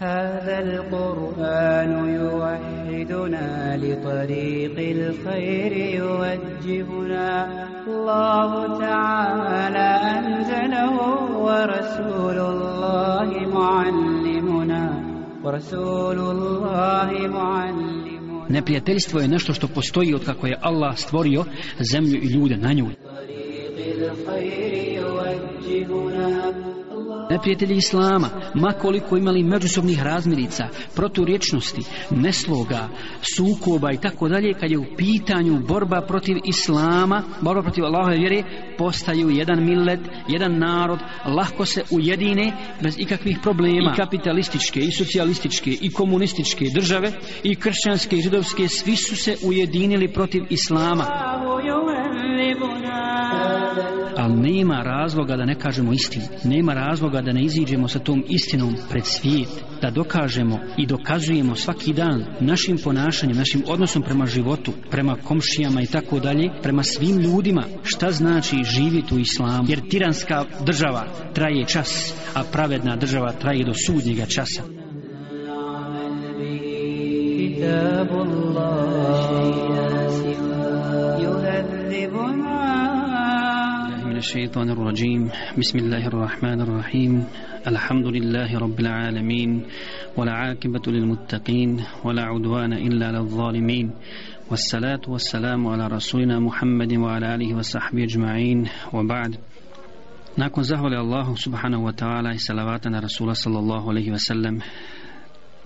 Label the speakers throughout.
Speaker 1: هذا القرآن يوحدنا لطريق الخير يوجهنا الله تعالى أنزله ورسول الله معلمنا. ورسول الله معلمنا.
Speaker 2: Neprijateljstvo je nešto što postoji od kako je Allah stvorio zemlju i ljude na njoj. neprijatelji Islama, makoliko imali međusobnih razmirica, proturječnosti, nesloga, sukoba i tako dalje, kad je u pitanju borba protiv Islama, borba protiv Allahove vjere, postaju jedan millet, jedan narod, lahko se ujedine bez ikakvih problema. I kapitalističke, i socijalističke, i komunističke države, i kršćanske, i židovske, svi su se ujedinili protiv Islama Ali nema razloga da ne kažemo istinu. Nema razloga da ne iziđemo sa tom istinom pred svijet. Da dokažemo i dokazujemo svaki dan našim ponašanjem, našim odnosom prema životu, prema komšijama i tako dalje, prema svim ljudima šta znači živjeti u islamu. Jer tiranska država traje čas, a pravedna država traje do sudnjega časa.
Speaker 1: كتاب الله
Speaker 2: الشيطان الرجيم. بسم الله الرحمن الرحيم. الحمد لله رب العالمين. ولا عاقبة للمتقين. ولا عدوان إلا للظالمين. والصلاة والسلام على رسولنا محمد وعلى آله وصحبه أجمعين. وبعد. نكون زهول لله سبحانه وتعالى. سلواتا على رسول صلى الله عليه وسلم.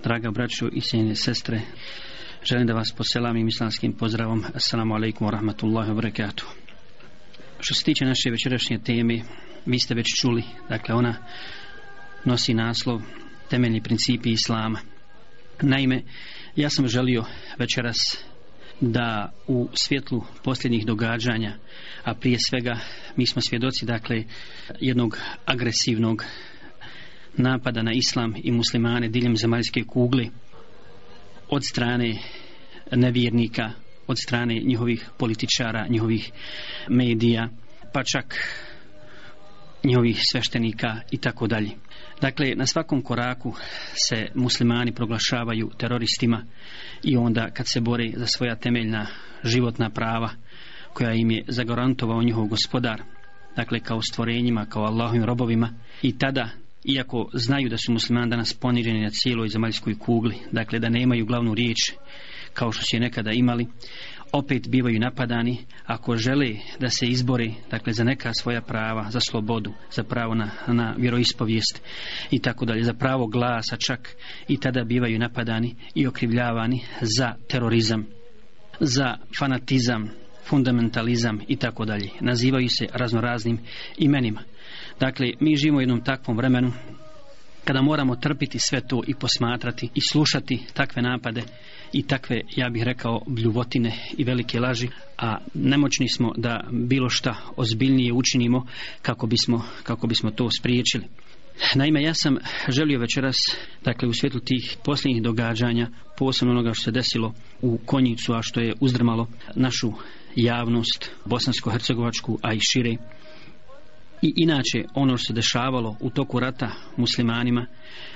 Speaker 2: Draga braćo i sestre, želim da بسلام poselam i السلام عليكم ورحمة الله وبركاته. Što se tiče naše večerašnje teme, vi ste već čuli, dakle ona nosi naslov temeljni principi Islama. Naime, ja sam želio večeras da u svjetlu posljednjih događanja, a prije svega mi smo svjedoci dakle jednog agresivnog napada na islam i muslimane diljem zemaljske kugle od strane nevjernika od strane njihovih političara, njihovih medija, pa čak njihovih sveštenika i tako dalje. Dakle, na svakom koraku se muslimani proglašavaju teroristima i onda kad se bore za svoja temeljna životna prava koja im je zagarantovao njihov gospodar, dakle kao stvorenjima, kao Allahovim robovima i tada iako znaju da su muslimani danas poniženi na cijeloj zemaljskoj kugli, dakle da nemaju glavnu riječ kao što su je nekada imali, opet bivaju napadani ako žele da se izbore dakle za neka svoja prava, za slobodu, za pravo na, na vjeroispovijest i tako dalje, za pravo glasa čak i tada bivaju napadani i okrivljavani za terorizam, za fanatizam, fundamentalizam i tako dalje. Nazivaju se raznoraznim imenima. Dakle, mi živimo u jednom takvom vremenu kada moramo trpiti sve to i posmatrati i slušati takve napade i takve, ja bih rekao, bljuvotine i velike laži, a nemoćni smo da bilo šta ozbiljnije učinimo kako bismo, kako bismo to spriječili. Naime, ja sam želio večeras, dakle u svjetlu tih posljednjih događanja, posebno onoga što se desilo u Konjicu, a što je uzdrmalo našu javnost, bosansko-hercegovačku, a i šire, i inače ono što se dešavalo u toku rata muslimanima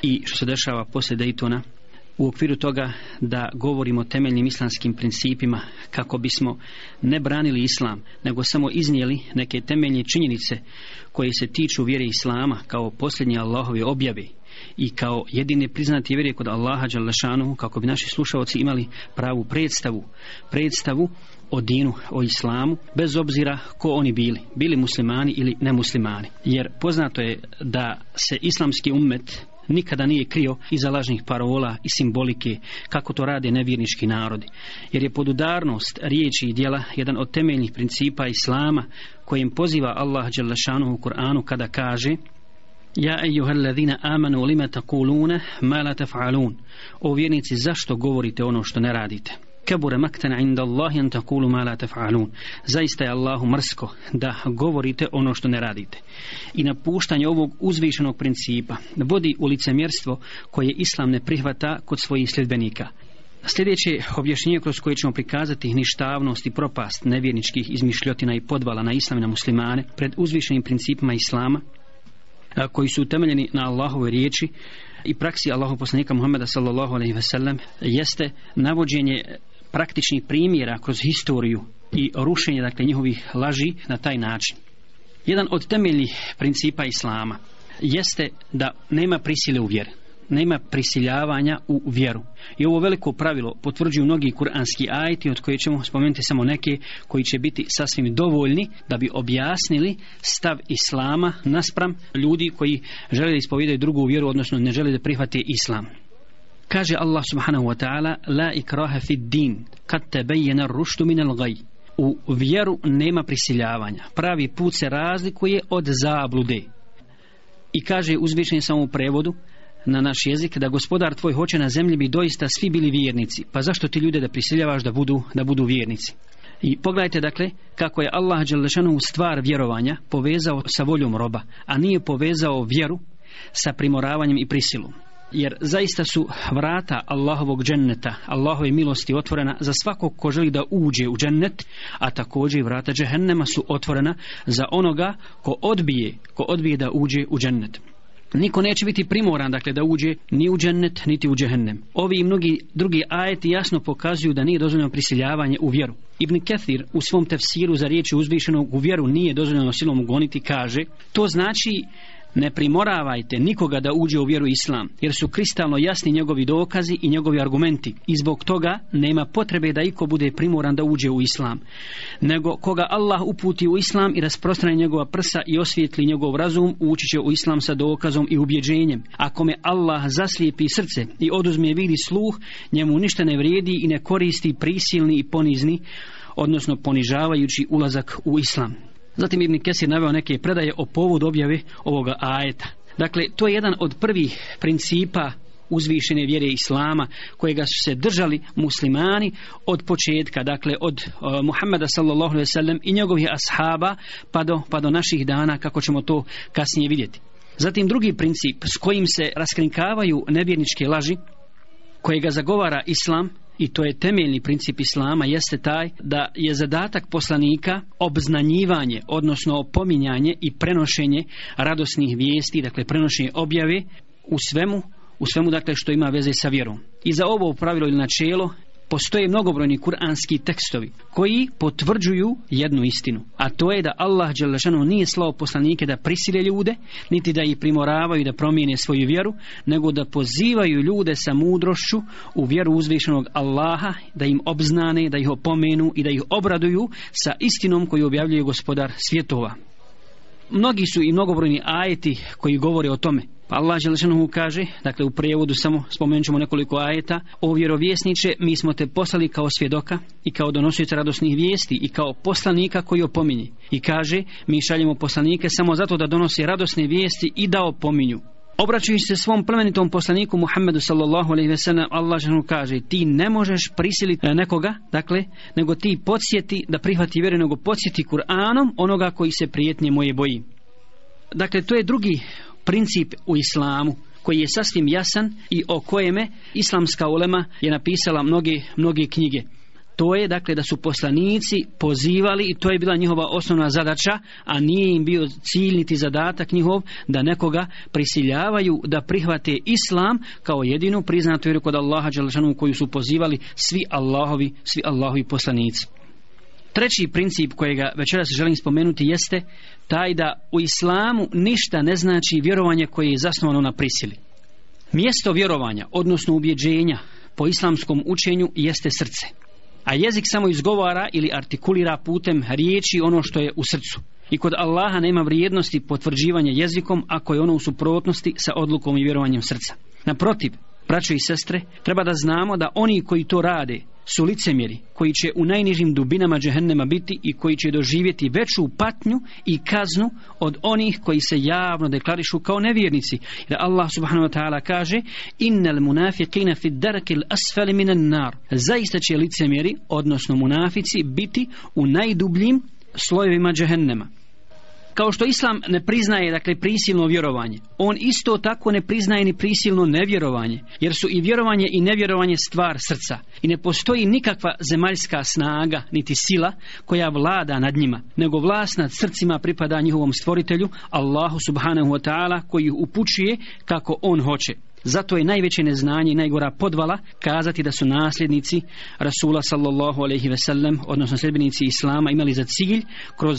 Speaker 2: i što se dešava poslije Daytona u okviru toga da govorimo o temeljnim islamskim principima kako bismo ne branili islam nego samo iznijeli neke temeljne činjenice koje se tiču vjere islama kao posljednje Allahove objave i kao jedine priznati vjere kod Allaha Đalešanu kako bi naši slušalci imali pravu predstavu. Predstavu o dinu, o islamu, bez obzira ko oni bili, bili muslimani ili nemuslimani. Jer poznato je da se islamski ummet nikada nije krio iza lažnih parola i simbolike kako to rade nevjernički narodi. Jer je podudarnost riječi i djela jedan od temeljnih principa islama kojim poziva Allah Đelešanu u Kur'anu kada kaže Ja ejuhallazina amanu lima takulune ma la taf'alun. O vjernici zašto govorite ono što ne radite? Kebure maktana inda Allahi an takulu ma la taf'alun. Zaista je Allahu mrsko da govorite ono što ne radite. I napuštanje ovog uzvišenog principa vodi u licemjerstvo koje Islam ne prihvata kod svojih sljedbenika. Sljedeće objašnjenje kroz koje ćemo prikazati ništavnost i propast nevjerničkih izmišljotina i podvala na islam i na muslimane pred uzvišenim principima Islama koji su utemeljeni na Allahove riječi i praksi Allahu poslanika Muhammeda sallallahu alejhi ve sellem jeste navođenje praktičnih primjera kroz historiju i rušenje dakle njihovih laži na taj način. Jedan od temeljnih principa islama jeste da nema prisile u vjeri nema prisiljavanja u vjeru. I ovo veliko pravilo potvrđuju mnogi kuranski ajti od koje ćemo spomenuti samo neke koji će biti sasvim dovoljni da bi objasnili stav islama naspram ljudi koji žele da ispovijedaju drugu vjeru, odnosno ne žele da prihvate islam. Kaže Allah subhanahu wa ta'ala La ikraha fid din kad tebejena ruštu minel gaj U vjeru nema prisiljavanja. Pravi put se razlikuje od zablude. I kaže uzvišen samo u prevodu na naš jezik da gospodar tvoj hoće na zemlji bi doista svi bili vjernici. Pa zašto ti ljude da prisiljavaš da budu, da budu vjernici? I pogledajte dakle kako je Allah u stvar vjerovanja povezao sa voljom roba, a nije povezao vjeru sa primoravanjem i prisilom. Jer zaista su vrata Allahovog dženneta, Allahove milosti otvorena za svakog ko želi da uđe u džennet, a također i vrata džehennema su otvorena za onoga ko odbije, ko odbije da uđe u džennet. Niko neće biti primoran dakle da uđe ni u džennet niti u džehennem. Ovi i mnogi drugi ajeti jasno pokazuju da nije dozvoljeno prisiljavanje u vjeru. Ibn Kathir u svom tefsiru za riječi uzvišenog u vjeru nije dozvoljeno silom ugoniti kaže to znači ne primoravajte nikoga da uđe u vjeru islam, jer su kristalno jasni njegovi dokazi i njegovi argumenti. I zbog toga nema potrebe da iko bude primoran da uđe u islam. Nego koga Allah uputi u islam i rasprostrani njegova prsa i osvijetli njegov razum, ući će u islam sa dokazom i ubjeđenjem. Ako me Allah zaslijepi srce i oduzme vidi sluh, njemu ništa ne vrijedi i ne koristi prisilni i ponizni, odnosno ponižavajući ulazak u islam. Zatim Ibn Kesir naveo neke predaje o povodu objave ovoga ajeta. Dakle, to je jedan od prvih principa uzvišene vjere Islama kojega su se držali muslimani od početka, dakle od uh, Muhammeda sallallahu alaihi sallam i njegovih ashaba pa do, pa do naših dana kako ćemo to kasnije vidjeti. Zatim drugi princip s kojim se raskrinkavaju nevjerničke laži kojega zagovara Islam i to je temeljni princip Islama jeste taj da je zadatak poslanika obznanjivanje, odnosno opominjanje i prenošenje radosnih vijesti, dakle prenošenje objave u svemu, u svemu dakle što ima veze sa vjerom. I za ovo pravilo ili načelo postoje mnogobrojni kuranski tekstovi koji potvrđuju jednu istinu, a to je da Allah Đelešanu nije slao poslanike da prisile ljude, niti da ih primoravaju da promijene svoju vjeru, nego da pozivaju ljude sa mudrošću u vjeru uzvišenog Allaha, da im obznane, da ih opomenu i da ih obraduju sa istinom koju objavljuje gospodar svjetova. Mnogi su i mnogobrojni ajeti koji govore o tome. Pa Allah Želešanuhu kaže, dakle u prijevodu samo spomenut ćemo nekoliko ajeta, o vjerovjesniče mi smo te poslali kao svjedoka i kao donosioca radosnih vijesti i kao poslanika koji opominje. I kaže, mi šaljemo poslanike samo zato da donose radosne vijesti i da opominju. Obraćujući se svom plemenitom poslaniku Muhammedu sallallahu alejhi ve sellem Allah kaže ti ne možeš prisiliti nekoga dakle nego ti podsjeti da prihvati vjeru nego podsjeti Kur'anom onoga koji se prijetnje moje boji. Dakle to je drugi princip u islamu koji je sasvim jasan i o kojeme islamska ulema je napisala mnoge, mnoge knjige. To je dakle da su poslanici pozivali i to je bila njihova osnovna zadaća, a nije im bio cilj niti zadatak njihov da nekoga prisiljavaju da prihvate islam kao jedinu priznatu vjeru kod Allaha Đelešanu koju su pozivali svi Allahovi, svi Allahovi poslanici. Treći princip kojega večeras želim spomenuti jeste taj da u islamu ništa ne znači vjerovanje koje je zasnovano na prisili. Mjesto vjerovanja, odnosno ubjeđenja po islamskom učenju jeste srce. A jezik samo izgovara ili artikulira putem riječi ono što je u srcu. I kod Allaha nema vrijednosti potvrđivanja jezikom ako je ono u suprotnosti sa odlukom i vjerovanjem srca. Naprotiv, braćo i sestre, treba da znamo da oni koji to rade su licemjeri koji će u najnižim dubinama džehennema biti i koji će doživjeti veću patnju i kaznu od onih koji se javno deklarišu kao nevjernici. Jer Allah subhanahu wa ta'ala kaže innal munafiqina fi darakil asfali minan nar. Zaista će licemjeri, odnosno munafici, biti u najdubljim slojevima džehennema. Kao što Islam ne priznaje dakle prisilno vjerovanje, on isto tako ne priznaje ni prisilno nevjerovanje, jer su i vjerovanje i nevjerovanje stvar srca i ne postoji nikakva zemaljska snaga niti sila koja vlada nad njima, nego vlast nad srcima pripada njihovom stvoritelju Allahu subhanahu wa ta'ala koji ih upućuje kako on hoće. Zato je najveće neznanje i najgora podvala kazati da su nasljednici Rasula sallallahu alaihi ve sellem, odnosno sljedbenici Islama imali za cilj kroz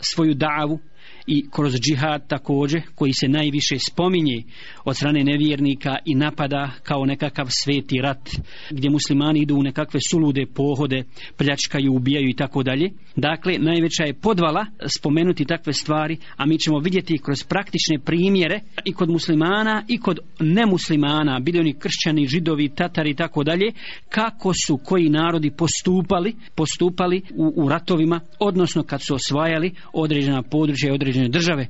Speaker 2: svoju davu i kroz džihad također koji se najviše spominje od strane nevjernika i napada kao nekakav sveti rat gdje muslimani idu u nekakve sulude pohode, pljačkaju, ubijaju i tako dalje. Dakle, najveća je podvala spomenuti takve stvari, a mi ćemo vidjeti kroz praktične primjere i kod muslimana i kod nemuslimana, bili oni kršćani, židovi, tatari i tako dalje, kako su koji narodi postupali, postupali u, u ratovima, odnosno kad su osvajali određena područja i određene države,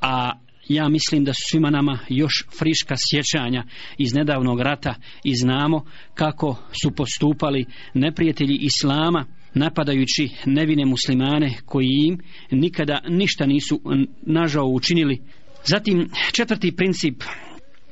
Speaker 2: a ja mislim da su svima nama još friška sjećanja iz nedavnog rata i znamo kako su postupali neprijatelji Islama napadajući nevine muslimane koji im nikada ništa nisu nažao učinili. Zatim četvrti princip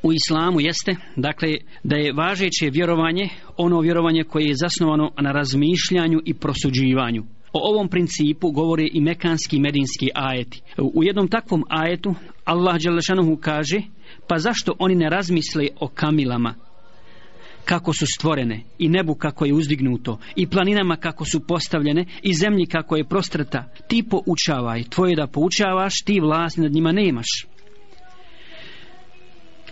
Speaker 2: u islamu jeste dakle da je važeće vjerovanje ono vjerovanje koje je zasnovano na razmišljanju i prosuđivanju O ovom principu govore i mekanski medinski ajeti. U jednom takvom ajetu Allah Đelešanuhu kaže pa zašto oni ne razmisle o kamilama kako su stvorene i nebu kako je uzdignuto i planinama kako su postavljene i zemlji kako je prostrata ti poučavaj, tvoje da poučavaš ti vlast nad njima nemaš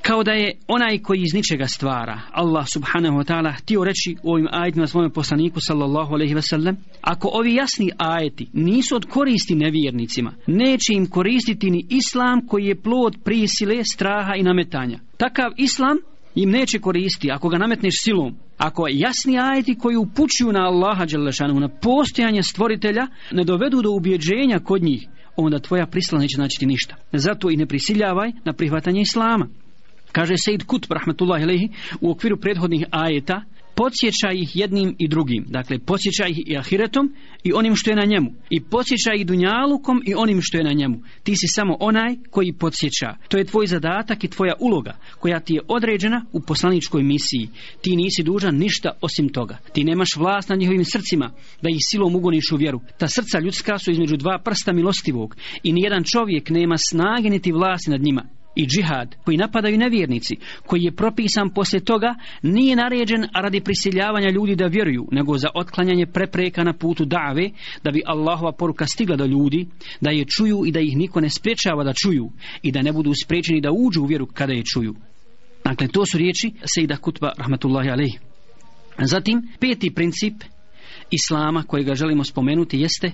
Speaker 2: kao da je onaj koji iz ničega stvara. Allah subhanahu wa ta'ala htio reći u ovim ajetima svome poslaniku sallallahu alaihi ve sellem ako ovi jasni ajeti nisu od koristi nevjernicima neće im koristiti ni islam koji je plod prisile, straha i nametanja. Takav islam im neće koristiti ako ga nametneš silom. Ako jasni ajeti koji upućuju na Allaha dželešanu na postojanje stvoritelja ne dovedu do ubjeđenja kod njih onda tvoja prisla neće značiti ništa. Zato i ne prisiljavaj na prihvatanje islama Kaže Sejd Kut, rahmetullahi alehi, u okviru prethodnih ajeta, podsjeća ih jednim i drugim. Dakle, podsjeća ih i ahiretom i onim što je na njemu. I podsjeća ih dunjalukom i onim što je na njemu. Ti si samo onaj koji podsjeća. To je tvoj zadatak i tvoja uloga koja ti je određena u poslaničkoj misiji. Ti nisi dužan ništa osim toga. Ti nemaš vlast nad njihovim srcima da ih silom ugoniš u vjeru. Ta srca ljudska su između dva prsta milostivog i nijedan čovjek nema snage niti vlasti nad njima i džihad koji napadaju nevjernici, koji je propisan poslije toga, nije naređen radi prisiljavanja ljudi da vjeruju, nego za otklanjanje prepreka na putu dave, da bi Allahova poruka stigla do ljudi, da je čuju i da ih niko ne spriječava da čuju i da ne budu spriječeni da uđu u vjeru kada je čuju. Dakle, to su riječi Sejda Kutba, rahmatullahi alejhi. Zatim, peti princip Islama kojega želimo spomenuti jeste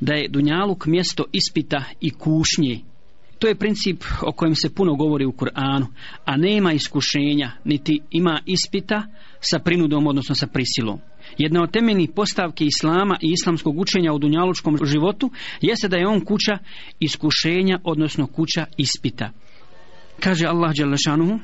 Speaker 2: da je Dunjaluk mjesto ispita i kušnje To je princip o kojem se puno govori u Kur'anu, a nema iskušenja, niti ima ispita sa prinudom, odnosno sa prisilom. Jedna od temeljnih postavki Islama i islamskog učenja u dunjalučkom životu jeste da je on kuća iskušenja, odnosno kuća ispita. Kaže Allah Đalešanuhu,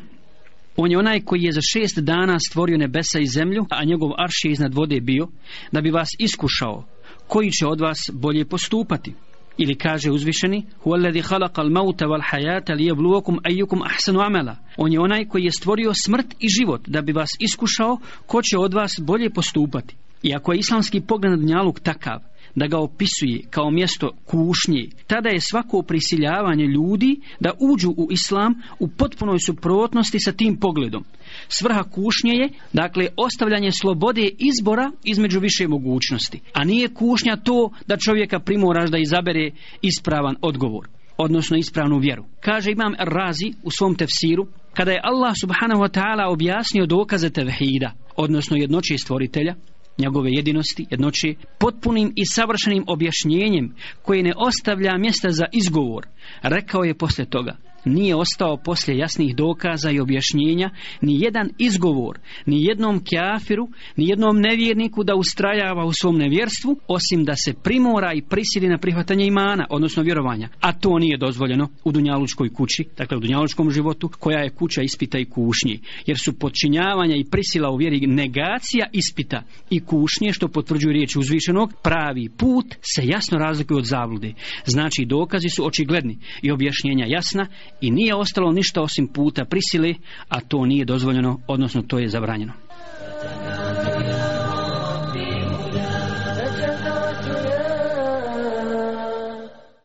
Speaker 2: on je onaj koji je za šest dana stvorio nebesa i zemlju, a njegov arš je iznad vode bio, da bi vas iskušao, koji će od vas bolje postupati. Ili kaže uzvišeni Hu alladhi khalaqa al-mauta wal hayata liyabluwakum ayyukum ahsanu amala. On je onaj koji je stvorio smrt i život da bi vas iskušao ko će od vas bolje postupati. I ako je islamski pogled na dunjaluk takav da ga opisuje kao mjesto kušnje, tada je svako prisiljavanje ljudi da uđu u islam u potpunoj suprotnosti sa tim pogledom. Svrha kušnje je, dakle, ostavljanje slobode izbora između više mogućnosti. A nije kušnja to da čovjeka primoraš da izabere ispravan odgovor odnosno ispravnu vjeru. Kaže imam Razi u svom tefsiru, kada je Allah subhanahu wa ta'ala objasnio dokaze tevhida, odnosno jednoće stvoritelja, njegove jedinosti, jednoće, potpunim i savršenim objašnjenjem koje ne ostavlja mjesta za izgovor, rekao je posle toga, nije ostao poslije jasnih dokaza i objašnjenja ni jedan izgovor, ni jednom kjafiru, ni jednom nevjerniku da ustrajava u svom nevjerstvu, osim da se primora i prisili na prihvatanje imana, odnosno vjerovanja. A to nije dozvoljeno u Dunjalučkoj kući, dakle u Dunjalučkom životu, koja je kuća ispita i kušnji. Jer su podčinjavanja i prisila u vjeri negacija ispita i kušnje, što potvrđuju riječi uzvišenog, pravi put se jasno razlikuje od zavlude. Znači, dokazi su očigledni i objašnjenja jasna i nije ostalo ništa osim puta prisile, a to nije dozvoljeno, odnosno to je zabranjeno.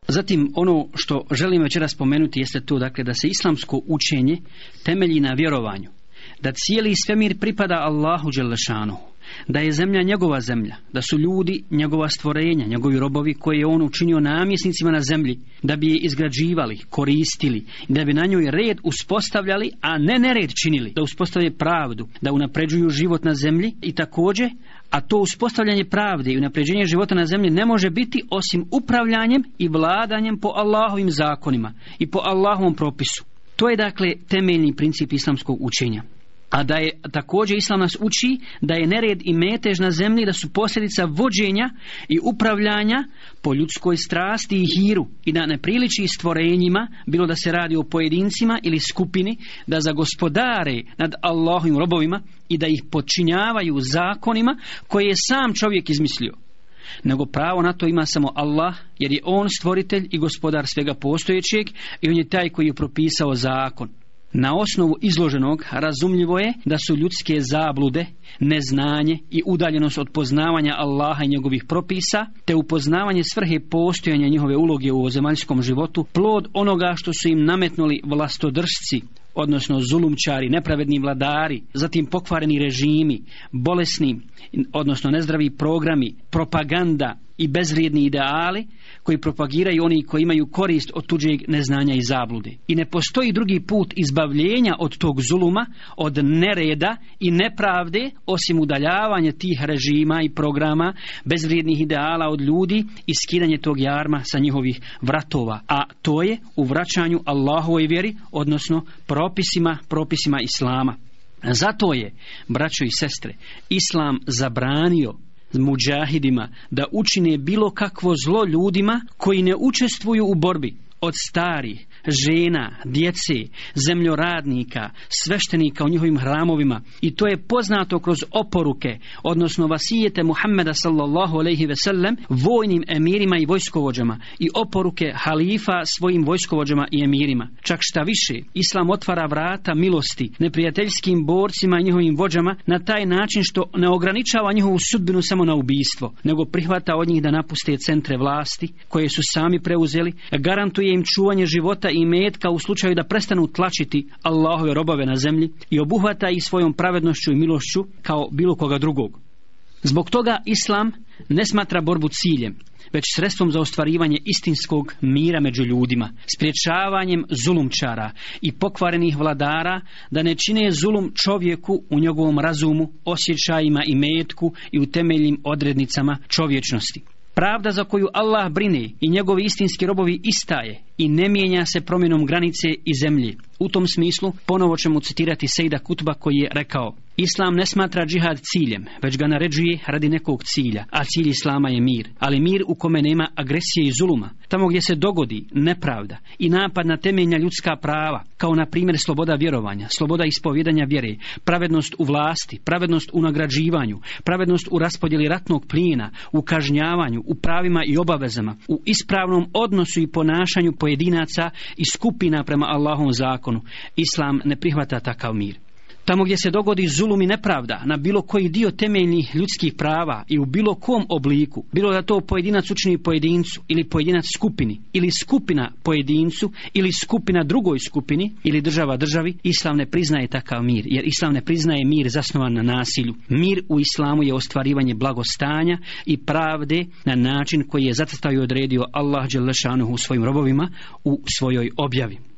Speaker 2: Zatim ono što želim večeras spomenuti jeste to dakle da se islamsko učenje temelji na vjerovanju da cijeli svemir pripada Allahu Đelešanu, da je zemlja njegova zemlja, da su ljudi njegova stvorenja, njegovi robovi koje je on učinio namjesnicima na zemlji, da bi je izgrađivali, koristili, da bi na njoj red uspostavljali, a ne nered činili, da uspostavljaju pravdu, da unapređuju život na zemlji i također a to uspostavljanje pravde i unapređenje života na zemlji ne može biti osim upravljanjem i vladanjem po Allahovim zakonima i po Allahovom propisu. To je dakle temeljni princip islamskog učenja. A da je također Islam nas uči da je nered i metež na zemlji da su posljedica vođenja i upravljanja po ljudskoj strasti i hiru i da ne priliči stvorenjima, bilo da se radi o pojedincima ili skupini, da zagospodare nad Allahovim robovima i da ih počinjavaju zakonima koje je sam čovjek izmislio. Nego pravo na to ima samo Allah, jer je On stvoritelj i gospodar svega postojećeg i On je taj koji je propisao zakon. Na osnovu izloženog razumljivo je da su ljudske zablude, neznanje i udaljenost od poznavanja Allaha i njegovih propisa, te upoznavanje svrhe postojanja njihove uloge u zemaljskom životu, plod onoga što su im nametnuli vlastodržci, odnosno zulumčari, nepravedni vladari, zatim pokvareni režimi, bolesni, odnosno nezdravi programi, propaganda i bezvrijedni ideali, koji propagiraju oni koji imaju korist od tuđeg neznanja i zablude. I ne postoji drugi put izbavljenja od tog zuluma, od nereda i nepravde, osim udaljavanja tih režima i programa, bezvrijednih ideala od ljudi i skidanje tog jarma sa njihovih vratova. A to je u vraćanju Allahovoj vjeri, odnosno propisima, propisima Islama. Zato je, braćo i sestre, Islam zabranio muđahidima da učine bilo kakvo zlo ljudima koji ne učestvuju u borbi od starih, žena, djece, zemljoradnika, sveštenika u njihovim hramovima i to je poznato kroz oporuke, odnosno vasijete Muhammeda sallallahu alaihi ve sellem vojnim emirima i vojskovođama i oporuke halifa svojim vojskovođama i emirima. Čak šta više, Islam otvara vrata milosti neprijateljskim borcima i njihovim vođama na taj način što ne ograničava njihovu sudbinu samo na ubijstvo, nego prihvata od njih da napuste centre vlasti koje su sami preuzeli, garantuje im čuvanje života metka u slučaju da prestanu tlačiti Allahove robove na zemlji i obuhvata ih svojom pravednošću i milošću kao bilo koga drugog. Zbog toga Islam ne smatra borbu ciljem, već sredstvom za ostvarivanje istinskog mira među ljudima, spriječavanjem zulumčara i pokvarenih vladara da ne čine zulum čovjeku u njegovom razumu, osjećajima i metku i u temeljnim odrednicama čovječnosti. Pravda za koju Allah brine i njegovi istinski robovi istaje i ne mijenja se promjenom granice i zemlji. U tom smislu ponovo ćemo citirati Sejda Kutba koji je rekao Islam ne smatra džihad ciljem, već ga naređuje radi nekog cilja, a cilj Islama je mir, ali mir u kome nema agresije i zuluma. Tamo gdje se dogodi nepravda i napad na temeljna ljudska prava, kao na primjer sloboda vjerovanja, sloboda ispovjedanja vjere, pravednost u vlasti, pravednost u nagrađivanju, pravednost u raspodjeli ratnog plina, u kažnjavanju, u pravima i obavezama, u ispravnom odnosu i ponašanju pojedinaca i skupina prema Allahom zakonu. Islam ne prihvata takav mir. Tamo gdje se dogodi zulum i nepravda na bilo koji dio temeljnih ljudskih prava i u bilo kom obliku, bilo da to pojedinac učini pojedincu ili pojedinac skupini ili skupina pojedincu ili skupina drugoj skupini ili država državi, Islam ne priznaje takav mir, jer Islam ne priznaje mir zasnovan na nasilju. Mir u Islamu je ostvarivanje blagostanja i pravde na način koji je zacrtao i odredio Allah u svojim robovima u svojoj objavi.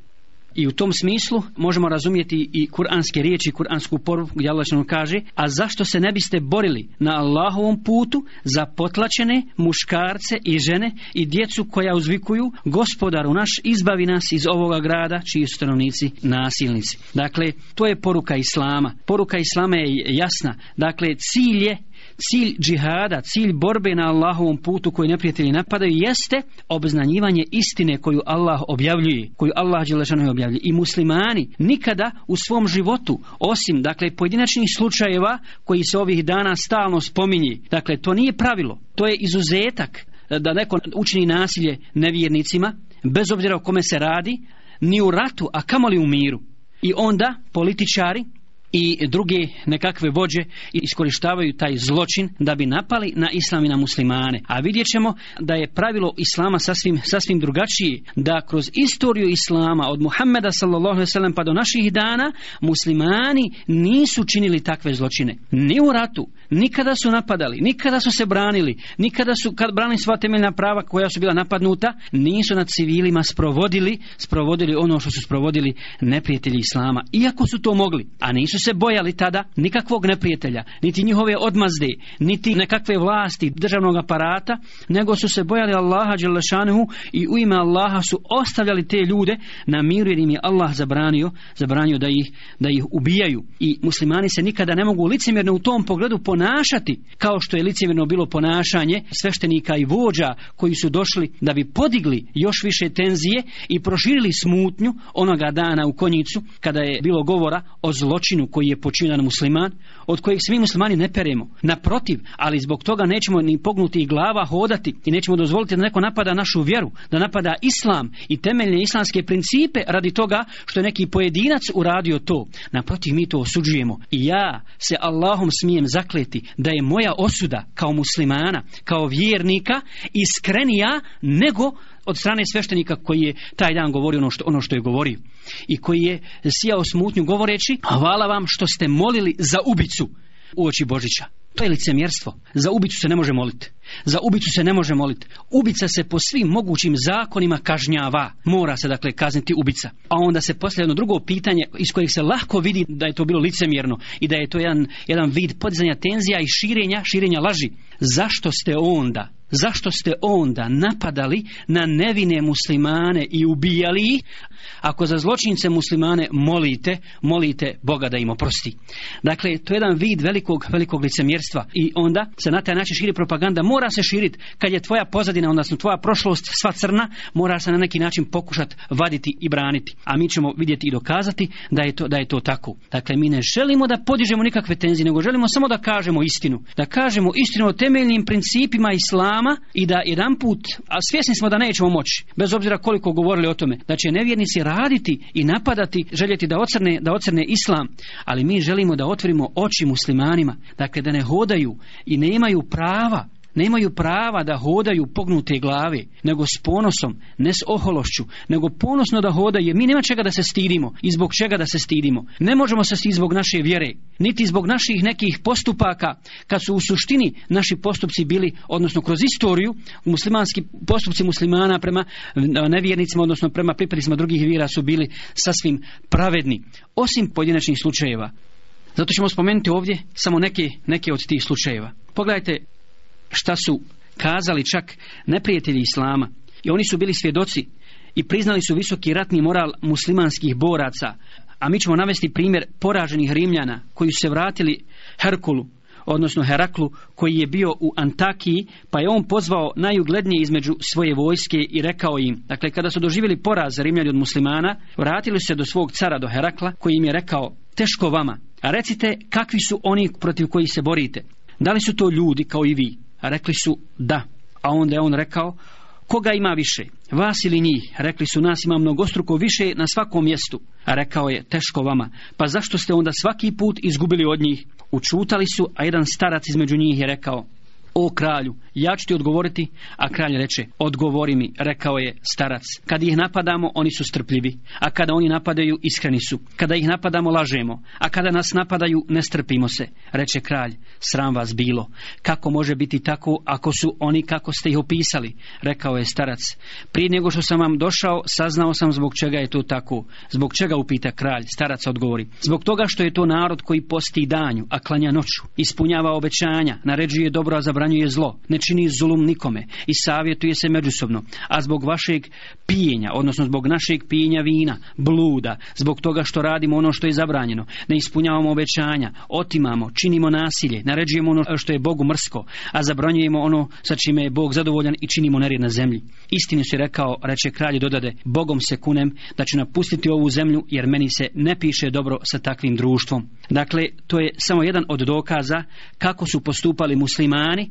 Speaker 2: I u tom smislu možemo razumjeti i kuranske riječi, kuransku poruku gdje Allah kaže a zašto se ne biste borili na Allahovom putu za potlačene muškarce i žene i djecu koja uzvikuju gospodaru naš izbavi nas iz ovoga grada čiji su stanovnici nasilnici. Dakle, to je poruka Islama. Poruka Islama je jasna. Dakle, cilj je Cilj džihada, cilj borbe na Allahovom putu koji neprijatelji napadaju jeste obznanjivanje istine koju Allah objavljuje, koju Allah Đelešanu objavljuje. I muslimani nikada u svom životu, osim dakle pojedinačnih slučajeva koji se ovih dana stalno spominji, dakle to nije pravilo, to je izuzetak da neko učini nasilje nevjernicima, bez obzira o kome se radi, ni u ratu, a kamoli u miru. I onda političari i druge nekakve vođe iskorištavaju taj zločin da bi napali na islam i na muslimane. A vidjet ćemo da je pravilo islama sasvim, sasvim drugačije, da kroz istoriju islama od Muhammeda sallallahu alejhi pa do naših dana muslimani nisu činili takve zločine. Ni u ratu, nikada su napadali, nikada su se branili, nikada su kad branili sva temeljna prava koja su bila napadnuta, nisu nad civilima sprovodili, sprovodili ono što su sprovodili neprijatelji islama. Iako su to mogli, a nisu se bojali tada nikakvog neprijatelja, niti njihove odmazde, niti nekakve vlasti državnog aparata, nego su se bojali Allaha Đelešanuhu i u ime Allaha su ostavljali te ljude na miru jer im je Allah zabranio, zabranio da ih, da ih ubijaju. I muslimani se nikada ne mogu licemjerno u tom pogledu ponašati kao što je licemjerno bilo ponašanje sveštenika i vođa koji su došli da bi podigli još više tenzije i proširili smutnju onoga dana u konjicu kada je bilo govora o zločinu koji je počinjen musliman, od kojih svi muslimani ne peremo. Naprotiv, ali zbog toga nećemo ni pognuti glava hodati i nećemo dozvoliti da neko napada našu vjeru, da napada islam i temeljne islamske principe radi toga što je neki pojedinac uradio to. Naprotiv, mi to osuđujemo. I ja se Allahom smijem zakleti da je moja osuda kao muslimana, kao vjernika iskrenija nego od strane sveštenika koji je taj dan govorio ono što, ono što je govorio i koji je sijao smutnju govoreći hvala vam što ste molili za ubicu u oči Božića. To je licemjerstvo. Za ubicu se ne može moliti. Za ubicu se ne može moliti. Ubica se po svim mogućim zakonima kažnjava. Mora se dakle kazniti ubica. A onda se poslije jedno drugo pitanje iz kojeg se lako vidi da je to bilo licemjerno i da je to jedan, jedan vid podizanja tenzija i širenja, širenja laži. Zašto ste onda Zašto ste onda napadali na nevine muslimane i ubijali ih, ako za zločince muslimane molite, molite Boga da im oprosti. Dakle, to je jedan vid velikog, velikog licemjerstva i onda se na taj način širi propaganda. Mora se širiti kad je tvoja pozadina, odnosno tvoja prošlost sva crna, mora se na neki način pokušati vaditi i braniti. A mi ćemo vidjeti i dokazati da je to, da je to tako. Dakle, mi ne želimo da podižemo nikakve tenzije, nego želimo samo da kažemo istinu. Da kažemo istinu o temeljnim principima islama i da jedan put, a svjesni smo da nećemo moći, bez obzira koliko govorili o tome, da će nevjernici raditi i napadati, željeti da ocrne, da ocrne islam, ali mi želimo da otvorimo oči muslimanima, dakle da ne hodaju i nemaju prava nemaju prava da hodaju pognute glave, nego s ponosom, ne s ohološću, nego ponosno da hodaju, jer mi nema čega da se stidimo i zbog čega da se stidimo. Ne možemo se stiditi zbog naše vjere, niti zbog naših nekih postupaka, kad su u suštini naši postupci bili, odnosno kroz istoriju, muslimanski postupci muslimana prema nevjernicima, odnosno prema pripadnicima drugih vjera su bili sasvim pravedni, osim pojedinačnih slučajeva. Zato ćemo spomenuti ovdje samo neke, neke od tih slučajeva. Pogledajte šta su kazali čak neprijatelji Islama. I oni su bili svjedoci i priznali su visoki ratni moral muslimanskih boraca. A mi ćemo navesti primjer poraženih Rimljana koji su se vratili Herkulu, odnosno Heraklu koji je bio u Antakiji, pa je on pozvao najuglednije između svoje vojske i rekao im, dakle kada su doživjeli poraz Rimljani od muslimana, vratili su se do svog cara, do Herakla, koji im je rekao, teško vama, a recite kakvi su oni protiv kojih se borite. Da li su to ljudi kao i vi? Rekli su da. A onda je on rekao, koga ima više, vas ili njih? Rekli su nas ima mnogostruko više na svakom mjestu. A rekao je, teško vama, pa zašto ste onda svaki put izgubili od njih? Učutali su, a jedan starac između njih je rekao, o kralju, ja ću ti odgovoriti, a kralj reče, odgovori mi, rekao je starac. Kad ih napadamo, oni su strpljivi, a kada oni napadaju, iskreni su. Kada ih napadamo, lažemo, a kada nas napadaju, ne strpimo se. Reče kralj, sram vas bilo. Kako može biti tako ako su oni kako ste ih opisali? Rekao je starac. Prije nego što sam vam došao, saznao sam zbog čega je to tako. Zbog čega upita kralj? Starac odgovori. Zbog toga što je to narod koji posti danju, a klanja noću, ispunjava obećanja, naređuje dobro, a zabranjuje zlo, ne čini zulum nikome i savjetuje se međusobno, a zbog vašeg pijenja, odnosno zbog našeg pijenja vina, bluda, zbog toga što radimo ono što je zabranjeno, ne ispunjavamo obećanja, otimamo, činimo nasilje, naređujemo ono što je Bogu mrsko, a zabranjujemo ono sa čime je Bog zadovoljan i činimo nered na zemlji. Istinu se rekao, reče kralj dodade, Bogom se kunem da ću napustiti ovu zemlju jer meni se ne piše dobro sa takvim društvom. Dakle, to je samo jedan od dokaza kako su postupali muslimani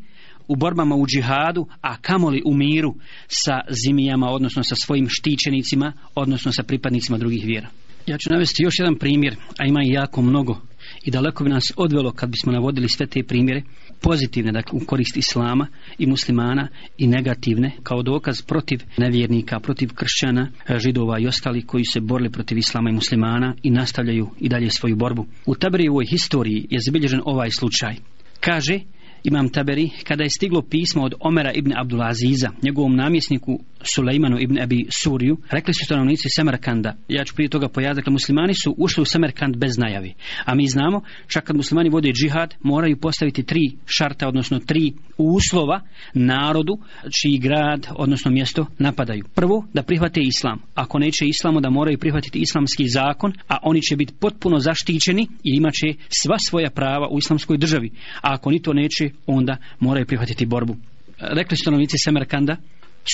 Speaker 2: u borbama u džihadu, a kamoli u miru sa zimijama, odnosno sa svojim štićenicima, odnosno sa pripadnicima drugih vjera. Ja ću navesti još jedan primjer, a ima i jako mnogo i daleko bi nas odvelo kad bismo navodili sve te primjere pozitivne dakle u korist islama i muslimana i negativne kao dokaz protiv nevjernika, protiv kršćana, židova i ostali koji se borili protiv islama i muslimana i nastavljaju i dalje svoju borbu. U Taberijevoj historiji je zabilježen ovaj slučaj. Kaže Imam Taberi, kada je stiglo pismo od Omera ibn Abdulaziza, njegovom namjesniku Sulejmanu ibn Abi Suriju, rekli su stanovnici Semerkanda, ja ću prije toga pojaviti, dakle muslimani su ušli u Semerkand bez najavi. A mi znamo, čak kad muslimani vode džihad, moraju postaviti tri šarta, odnosno tri uslova narodu, čiji grad, odnosno mjesto napadaju. Prvo, da prihvate islam. Ako neće islamu, da moraju prihvatiti islamski zakon, a oni će biti potpuno zaštićeni i imat će sva svoja prava u islamskoj državi. A ako ni to neće, onda moraju prihvatiti borbu. Rekli stanovnici Semerkanda,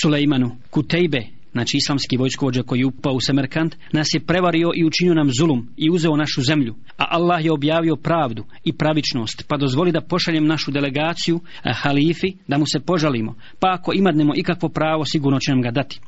Speaker 2: Sulejmanu, Kutejbe, znači islamski vojskovođa koji je upao u Semerkand, nas je prevario i učinio nam zulum i uzeo našu zemlju. A Allah je objavio pravdu i pravičnost, pa dozvoli da pošaljem našu delegaciju halifi da mu se požalimo. Pa ako imadnemo ikakvo pravo, sigurno će nam ga dati.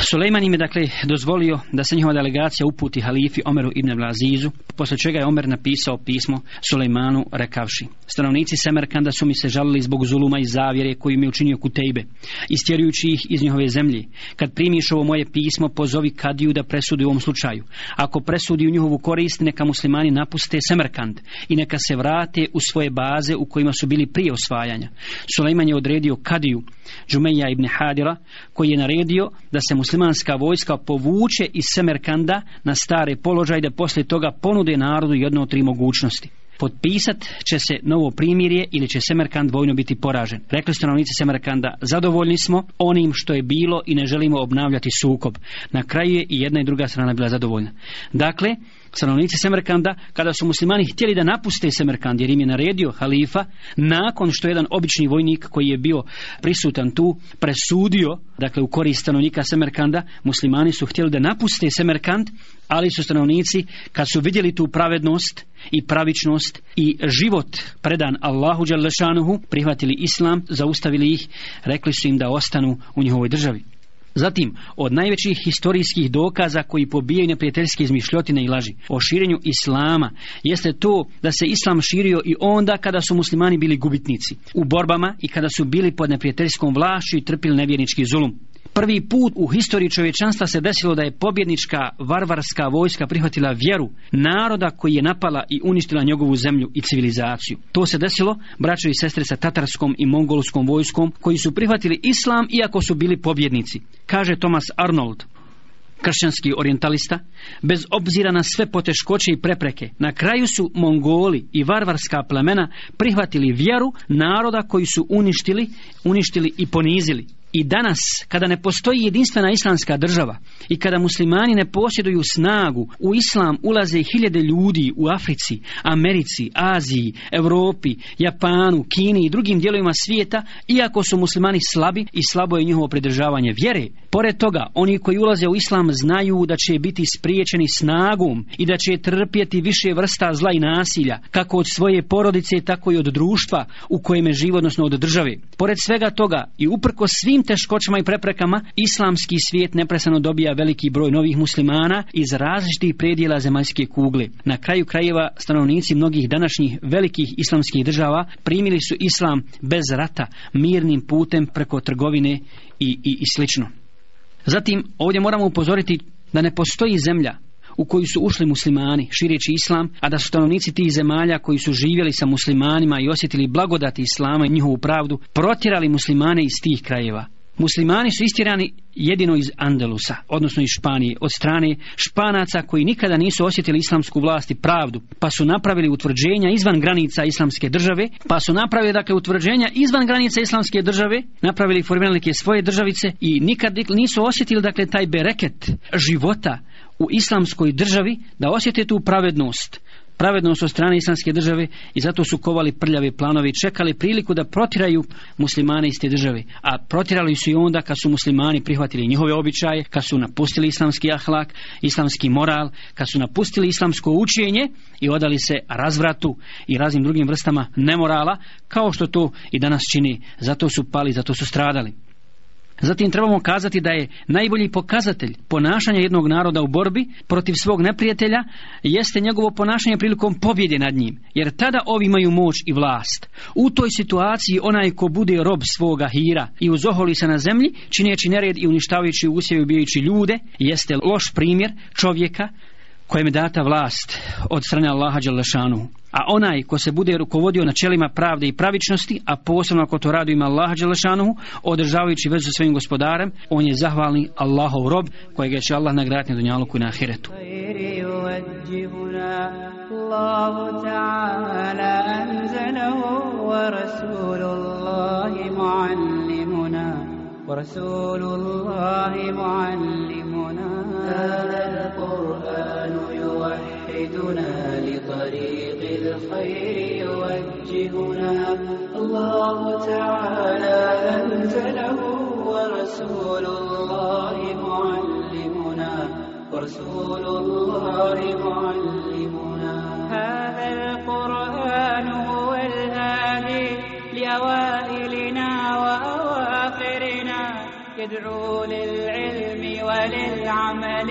Speaker 2: Sulejman im je dakle dozvolio da se njihova delegacija uputi halifi Omeru ibn Blazizu, posle čega je Omer napisao pismo Sulejmanu rekavši. Stanovnici Semerkanda su mi se žalili zbog zuluma i zavjere koju mi je učinio Kutejbe, istjerujući ih iz njihove zemlje. Kad primiš ovo moje pismo, pozovi Kadiju da presudi u ovom slučaju. Ako presudi u njihovu korist, neka muslimani napuste Semerkand i neka se vrate u svoje baze u kojima su bili prije osvajanja. Sulejman je odredio Kadiju, Džumeja ibn Hadira, koji je naredio da se muslimanska vojska povuče iz Semerkanda na stare položaje da poslije toga ponude narodu jedno od tri mogućnosti. Potpisat će se novo primirje ili će Semerkand vojno biti poražen. Rekli stanovnici Semerkanda, zadovoljni smo onim što je bilo i ne želimo obnavljati sukob. Na kraju je i jedna i druga strana bila zadovoljna. Dakle, stanovnici Semerkanda, kada su muslimani htjeli da napuste Semerkand, jer im je naredio halifa, nakon što jedan obični vojnik koji je bio prisutan tu, presudio, dakle u korist stanovnika Semerkanda, muslimani su htjeli da napuste Semerkand, ali su stanovnici, kad su vidjeli tu pravednost i pravičnost i život predan Allahu Đalešanuhu, prihvatili islam, zaustavili ih, rekli su im da ostanu u njihovoj državi. Zatim, od najvećih historijskih dokaza koji pobijaju neprijateljske izmišljotine i laži o širenju islama jeste to da se islam širio i onda kada su muslimani bili gubitnici u borbama i kada su bili pod neprijateljskom vlašću i trpili nevjernički zulum. Prvi put u historiji čovječanstva se desilo da je pobjednička varvarska vojska prihvatila vjeru naroda koji je napala i uništila njegovu zemlju i civilizaciju. To se desilo, braćo i sestre, sa tatarskom i mongolskom vojskom koji su prihvatili islam iako su bili pobjednici. Kaže Thomas Arnold, kršćanski orientalista, bez obzira na sve poteškoće i prepreke, na kraju su Mongoli i varvarska plemena prihvatili vjeru naroda koji su uništili, uništili i ponizili. I danas, kada ne postoji jedinstvena islamska država i kada muslimani ne posjeduju snagu, u islam ulaze hiljade ljudi u Africi, Americi, Aziji, Europi, Japanu, Kini i drugim dijelovima svijeta, iako su muslimani slabi i slabo je njihovo pridržavanje vjere. Pored toga, oni koji ulaze u islam znaju da će biti spriječeni snagom i da će trpjeti više vrsta zla i nasilja, kako od svoje porodice, tako i od društva u kojem je živ, odnosno od države. Pored svega toga i uprko svim teškoćama i preprekama, islamski svijet neprestano dobija veliki broj novih muslimana iz različitih predjela zemaljske kugle. Na kraju krajeva stanovnici mnogih današnjih velikih islamskih država primili su islam bez rata, mirnim putem preko trgovine i, i, i slično. Zatim, ovdje moramo upozoriti da ne postoji zemlja u koju su ušli muslimani, šireći islam, a da su stanovnici tih zemalja koji su živjeli sa muslimanima i osjetili blagodati islama i njihovu pravdu, protjerali muslimane iz tih krajeva. Muslimani su istirani jedino iz Andalusa, odnosno iz Španije, od strane Španaca koji nikada nisu osjetili islamsku vlast i pravdu, pa su napravili utvrđenja izvan granica islamske države, pa su napravili dakle utvrđenja izvan granica islamske države, napravili formirali svoje državice i nikad nisu osjetili dakle taj bereket života u islamskoj državi da osjete tu pravednost pravednost od strane islamske države i zato su kovali prljave planovi čekali priliku da protiraju muslimane iz te države. A protirali su i onda kad su muslimani prihvatili njihove običaje, kad su napustili islamski ahlak, islamski moral, kad su napustili islamsko učenje i odali se razvratu i raznim drugim vrstama nemorala, kao što to i danas čini. Zato su pali, zato su stradali. Zatim trebamo kazati da je najbolji pokazatelj ponašanja jednog naroda u borbi protiv svog neprijatelja jeste njegovo ponašanje prilikom pobjede nad njim, jer tada ovi imaju moć i vlast. U toj situaciji onaj ko bude rob svoga hira i uzoholi se na zemlji, čineći nered i uništavajući usjevi ubijajući ljude, jeste loš primjer čovjeka kojem je data vlast od strane Allaha Đalešanu. A onaj ko se bude rukovodio načelima pravde i pravičnosti, a posebno ako to radi ima Allaha Đalešanu, održavajući vezu sa svojim gospodarem, on je zahvalni Allahov rob kojega će Allah nagraditi na dunjaluku i na ahiretu.
Speaker 1: الله تعالى أنزله ورسول الله معلمنا ورسول الله معلمنا هذا القرآن يوحدنا لطريق الخير يوجهنا. الله تعالى أنزله ورسول الله معلمنا. ورسول الله معلمنا. هذا القرآن هو الهادي لأوائلنا وأواخرنا. يدعو للعلم وللعمل.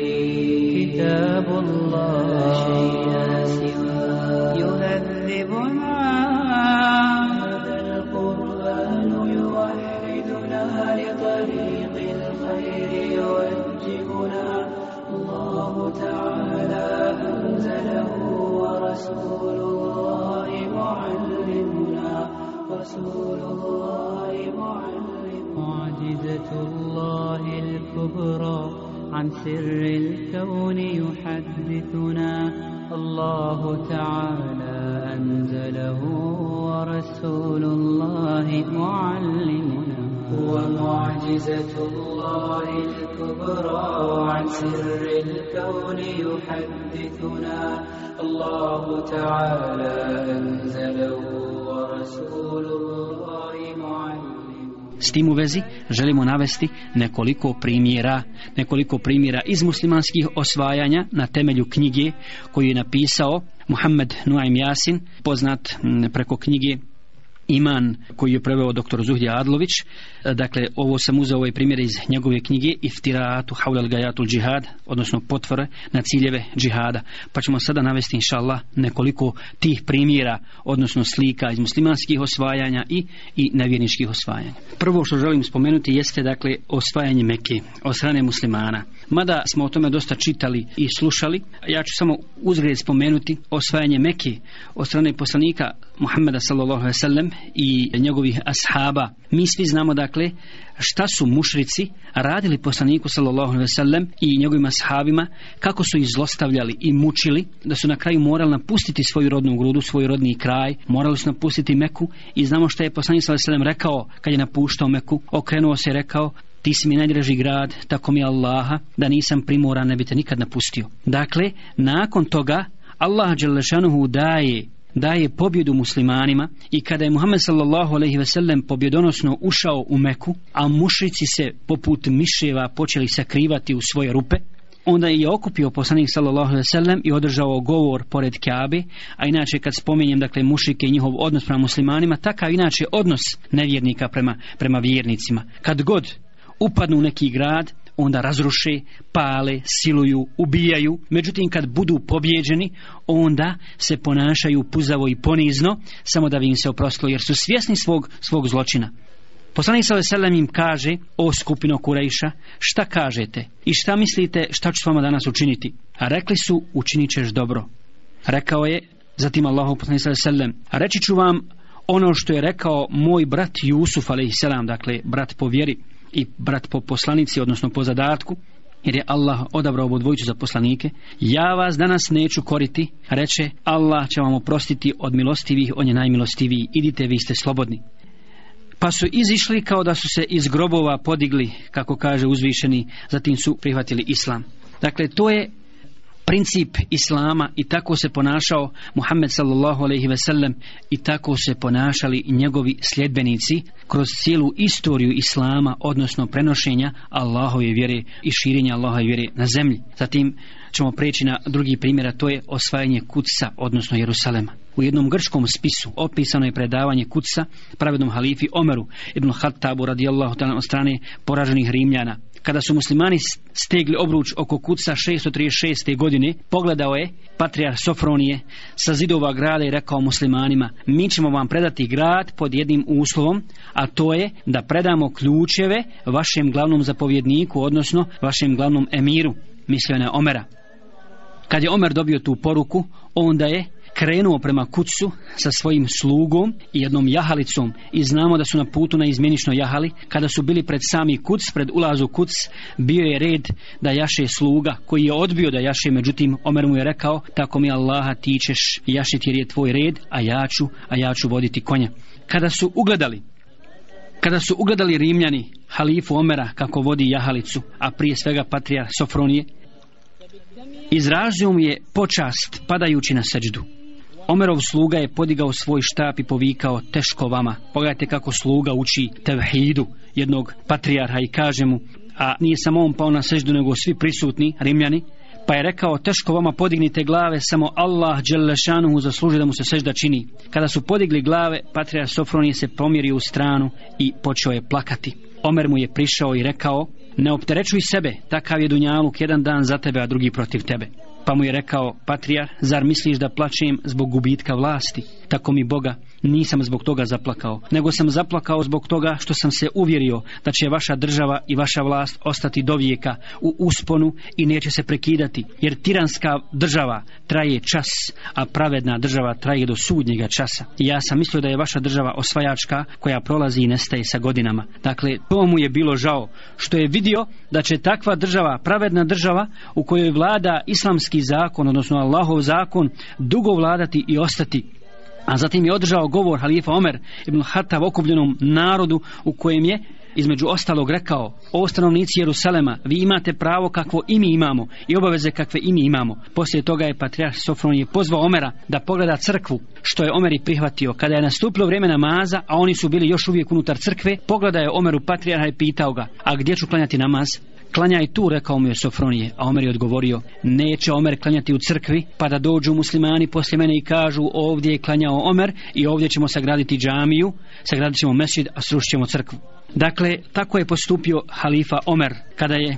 Speaker 1: كتاب الله لا شيء سواه يهذبنا هذا القرآن يوحدنا لطريق الخير يوجهنا. الله تعالى أنزله ورسول الله معلمنا. رسول الله معلم. معجزة الله الكبرى عن سر يحدثنا. الله تعالى أنزله ورسول الله معلمنا. هو معجزة الله الكبرى عن سر الكون يحدثنا. الله تعالى أنزله ورسول الله
Speaker 2: S tim u vezi želimo navesti nekoliko primjera, nekoliko primjera iz muslimanskih osvajanja na temelju knjige koju je napisao Muhammed Nuaim Yasin, poznat preko knjige Iman koji je preveo dr. Zuhdija Adlović. Dakle ovo sam uzeo ovaj primjer iz njegove knjige Iftiratu Haulal Gajatul Džihad odnosno potvore na ciljeve džihada. Pa ćemo sada navesti inša Allah nekoliko tih primjera odnosno slika iz muslimanskih osvajanja i, i nevjerničkih osvajanja. Prvo što želim spomenuti jeste dakle osvajanje Mekke od strane muslimana mada smo o tome dosta čitali i slušali ja ću samo uzgled spomenuti osvajanje Mekke od strane poslanika Muhammeda sallallahu alejhi i njegovih ashaba. Mi svi znamo dakle šta su mušrici radili poslaniku sallallahu alejhi i njegovim ashabima, kako su ih zlostavljali i mučili, da su na kraju morali napustiti svoju rodnu grudu, svoj rodni kraj, morali su napustiti Meku i znamo šta je poslanik sallallahu alejhi rekao kad je napuštao Meku, okrenuo se i rekao ti si mi najdraži grad, tako mi Allaha, da nisam primoran, ne bi te nikad napustio. Dakle, nakon toga, Allah Đelešanuhu daje daje pobjedu muslimanima i kada je Muhammed sallallahu alejhi ve sellem pobjedonosno ušao u Meku, a mušici se poput miševa počeli sakrivati u svoje rupe, onda je okupio poslanik sallallahu alejhi ve sellem i održao govor pored Kabe, a inače kad spominjem dakle mušike i njihov odnos prema muslimanima, takav inače odnos nevjernika prema prema vjernicima. Kad god upadnu u neki grad, onda razruše, pale, siluju, ubijaju. Međutim, kad budu pobjeđeni, onda se ponašaju puzavo i ponizno, samo da bi im se oprostilo, jer su svjesni svog, svog zločina. Poslanik sallallahu im kaže, o skupino Kurejša, šta kažete i šta mislite šta ću s vama danas učiniti? A rekli su, učinit ćeš dobro. Rekao je, zatim Allahu poslanik sallallahu a reći ću vam ono što je rekao moj brat Jusuf alejselam, dakle brat po vjeri, i brat po poslanici, odnosno po zadatku, jer je Allah odabrao ovu dvojicu za poslanike, ja vas danas neću koriti, reče, Allah će vam oprostiti od milostivih, on je najmilostiviji, idite, vi ste slobodni. pa su izišli kao da su se iz grobova podigli, kako kaže uzvišeni, zatim su prihvatili islam. Dakle, to je princip islama i tako se ponašao Muhammed sallallahu alejhi ve sellem i tako se ponašali njegovi sljedbenici kroz cijelu istoriju islama odnosno prenošenja Allahove vjere i širenja Allahove vjere na zemlji. Zatim ćemo preći na drugi primjer, a to je osvajanje Kutsa, odnosno Jerusalema. U jednom grčkom spisu opisano je predavanje Kutsa pravednom halifi Omeru ibn Hattabu radijallahu ta'ala od strane poraženih Rimljana. Kada su muslimani stegli obruč oko Kutsa 636. godine, pogledao je patrijar Sofronije sa zidova grada i rekao muslimanima, mi ćemo vam predati grad pod jednim uslovom, a to je da predamo ključeve vašem glavnom zapovjedniku, odnosno vašem glavnom emiru, mislio je Omera. Kad je Omer dobio tu poruku, onda je krenuo prema kucu sa svojim slugom i jednom jahalicom i znamo da su na putu na izmjenično jahali. Kada su bili pred sami kuc, pred ulazu kuc bio je red da jaše sluga koji je odbio da jaše međutim Omer mu je rekao tako mi Allaha ti ćeš jašiti jer je tvoj red a ja ću, a ja ću voditi konja. Kada su ugledali kada su ugledali Rimljani halifu Omera kako vodi jahalicu a prije svega patrija Sofronije izrazio mu je počast padajući na seđdu Omerov sluga je podigao svoj štap i povikao teško vama. Pogledajte kako sluga uči tevhidu jednog patrijarha i kaže mu, a nije samo on pao na seždu, nego svi prisutni, rimljani, pa je rekao teško vama podignite glave, samo Allah Đelešanuhu zasluži da mu se sežda čini. Kada su podigli glave, patrijar Sofronije se pomjerio u stranu i počeo je plakati. Omer mu je prišao i rekao, ne opterećuj sebe, takav je Dunjaluk jedan dan za tebe, a drugi protiv tebe. Pa mu je rekao, patrijar, zar misliš da plačem zbog gubitka vlasti? Tako mi Boga, nisam zbog toga zaplakao, nego sam zaplakao zbog toga što sam se uvjerio da će vaša država i vaša vlast ostati do vijeka u usponu i neće se prekidati, jer tiranska država traje čas, a pravedna država traje do sudnjega časa. Ja sam mislio da je vaša država osvajačka koja prolazi i nestaje sa godinama. Dakle, to mu je bilo žao, što je vidio da će takva država, pravedna država u kojoj vlada islamski zakon, odnosno Allahov zakon, dugo vladati i ostati a zatim je održao govor halifa Omer ibn Hattav okupljenom narodu u kojem je između ostalog rekao o stanovnici Jerusalema vi imate pravo kakvo i mi imamo i obaveze kakve i mi imamo. Poslije toga je patrijarh Sofron je pozvao Omera da pogleda crkvu što je Omer i prihvatio. Kada je nastupilo vrijeme namaza a oni su bili još uvijek unutar crkve pogleda je Omeru patrijarha i pitao ga a gdje ću klanjati namaz Klanjaj tu, rekao mu je Sofronije, a Omer je odgovorio, neće Omer klanjati u crkvi, pa da dođu muslimani poslije mene i kažu ovdje je klanjao Omer i ovdje ćemo sagraditi džamiju, sagradit ćemo mesjid, a srušit ćemo crkvu. Dakle, tako je postupio halifa Omer kada je